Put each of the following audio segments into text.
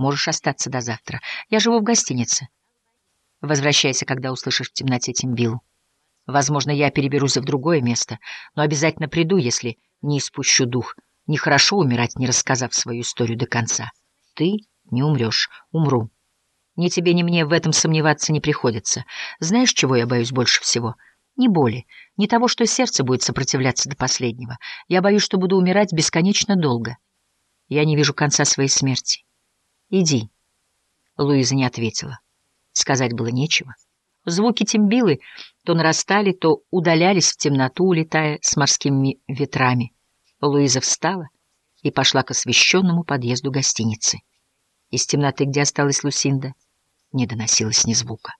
Можешь остаться до завтра. Я живу в гостинице. Возвращайся, когда услышишь в темноте Тимбилу. Возможно, я переберусь в другое место, но обязательно приду, если не испущу дух. Нехорошо умирать, не рассказав свою историю до конца. Ты не умрешь. Умру. Ни тебе, ни мне в этом сомневаться не приходится. Знаешь, чего я боюсь больше всего? Не боли, не того, что сердце будет сопротивляться до последнего. Я боюсь, что буду умирать бесконечно долго. Я не вижу конца своей смерти. Иди. Луиза не ответила. Сказать было нечего. Звуки Тимбилы то нарастали, то удалялись в темноту, улетая с морскими ветрами. Луиза встала и пошла к освещенному подъезду гостиницы. Из темноты, где осталась Лусинда, не доносилось ни звука.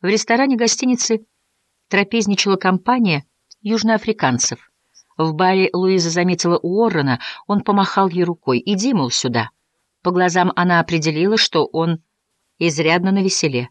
В ресторане гостиницы трапезничала компания южноафриканцев. В баре Луиза заметила Уоррена, он помахал ей рукой. «Иди, мол, сюда». По глазам она определила, что он изрядно навеселе.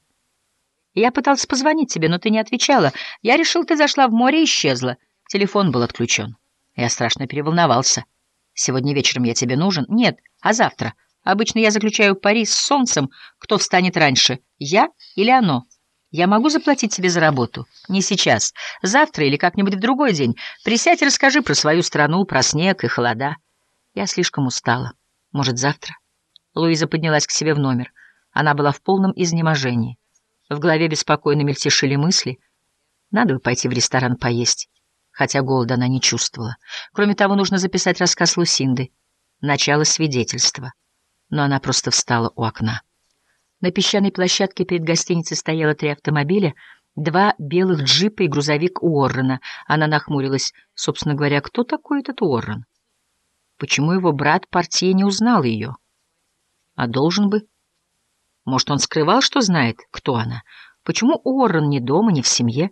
«Я пытался позвонить тебе, но ты не отвечала. Я решил, ты зашла в море и исчезла. Телефон был отключен. Я страшно переволновался. Сегодня вечером я тебе нужен? Нет, а завтра. Обычно я заключаю пари с солнцем, кто встанет раньше, я или оно. Я могу заплатить тебе за работу? Не сейчас. Завтра или как-нибудь в другой день. Присядь и расскажи про свою страну, про снег и холода. Я слишком устала. Может, завтра? Луиза поднялась к себе в номер. Она была в полном изнеможении. В голове беспокойно мельтешили мысли. Надо бы пойти в ресторан поесть. Хотя голода она не чувствовала. Кроме того, нужно записать рассказ Лусинды. Начало свидетельства. Но она просто встала у окна. На песчаной площадке перед гостиницей стояло три автомобиля, два белых джипа и грузовик Уоррена. Она нахмурилась. Собственно говоря, кто такой этот Уоррен? Почему его брат портье не узнал ее? А должен бы. Может, он скрывал, что знает, кто она? Почему Уоррен не дома, не в семье?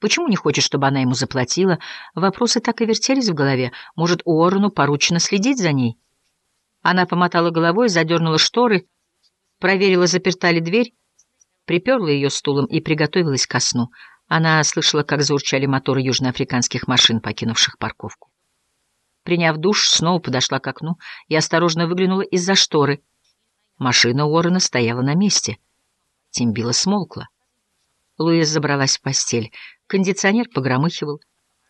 Почему не хочет, чтобы она ему заплатила? Вопросы так и вертелись в голове. Может, Уоррену поручено следить за ней? Она помотала головой, задернула шторы, проверила, заперта ли дверь, приперла ее стулом и приготовилась ко сну. Она слышала, как заурчали моторы южноафриканских машин, покинувших парковку. Приняв душ, снова подошла к окну и осторожно выглянула из-за шторы. Машина Уоррена стояла на месте. Тимбила смолкла. Луиза забралась в постель. Кондиционер погромыхивал,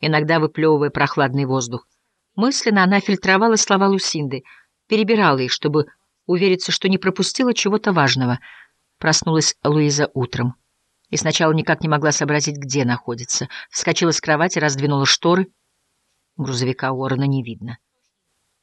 иногда выплевывая прохладный воздух. Мысленно она фильтровала слова Лусинды, перебирала их, чтобы увериться, что не пропустила чего-то важного. Проснулась Луиза утром. И сначала никак не могла сообразить, где находится. Вскочила с кровати, раздвинула шторы. Грузовика Уоррена не видно.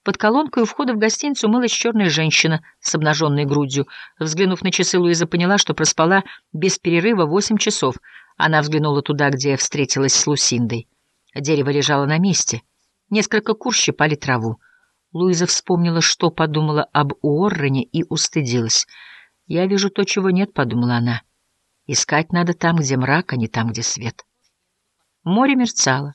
Под колонкой у входа в гостиницу мылась черная женщина с обнаженной грудью. Взглянув на часы, Луиза поняла, что проспала без перерыва восемь часов. Она взглянула туда, где встретилась с Лусиндой. Дерево лежало на месте. Несколько кур щипали траву. Луиза вспомнила, что подумала об Уоррене и устыдилась. «Я вижу то, чего нет», — подумала она. «Искать надо там, где мрак, а не там, где свет». Море мерцало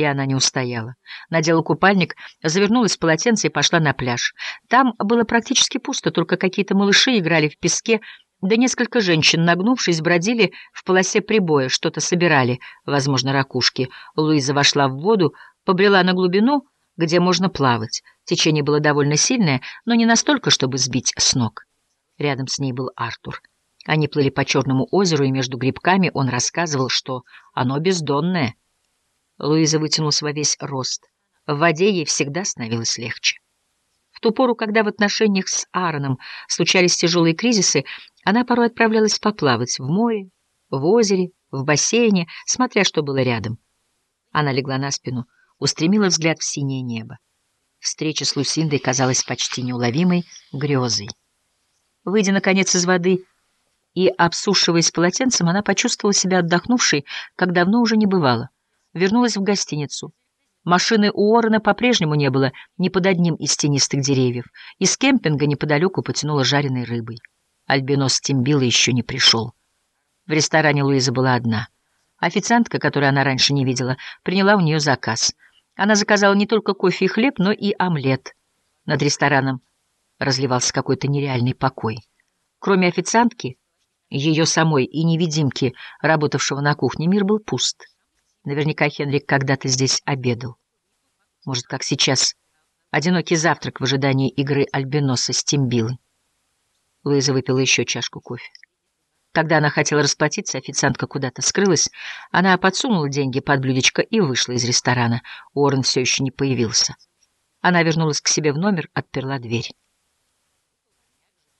и она не устояла. Надела купальник, завернулась в полотенце и пошла на пляж. Там было практически пусто, только какие-то малыши играли в песке, да несколько женщин, нагнувшись, бродили в полосе прибоя, что-то собирали, возможно, ракушки. Луиза вошла в воду, побрела на глубину, где можно плавать. Течение было довольно сильное, но не настолько, чтобы сбить с ног. Рядом с ней был Артур. Они плыли по Черному озеру, и между грибками он рассказывал, что оно бездонное — Луиза вытянулась во весь рост. В воде ей всегда становилось легче. В ту пору, когда в отношениях с Аароном случались тяжелые кризисы, она порой отправлялась поплавать в море, в озере, в бассейне, смотря что было рядом. Она легла на спину, устремила взгляд в синее небо. Встреча с Лусиндой казалась почти неуловимой грезой. Выйдя, наконец, из воды и обсушиваясь полотенцем, она почувствовала себя отдохнувшей, как давно уже не бывало вернулась в гостиницу. Машины у Уоррена по-прежнему не было ни под одним из тенистых деревьев. Из кемпинга неподалеку потянуло жареной рыбой. Альбинос Тимбила еще не пришел. В ресторане Луиза была одна. Официантка, которую она раньше не видела, приняла у нее заказ. Она заказала не только кофе и хлеб, но и омлет. Над рестораном разливался какой-то нереальный покой. Кроме официантки, ее самой и невидимки, работавшего на кухне, мир был пуст. Наверняка Хенрик когда-то здесь обедал. Может, как сейчас, одинокий завтрак в ожидании игры Альбиноса с Тимбилой. Луиза выпила еще чашку кофе. Когда она хотела расплатиться, официантка куда-то скрылась. Она подсунула деньги под блюдечко и вышла из ресторана. Уоррен все еще не появился. Она вернулась к себе в номер, отперла дверь.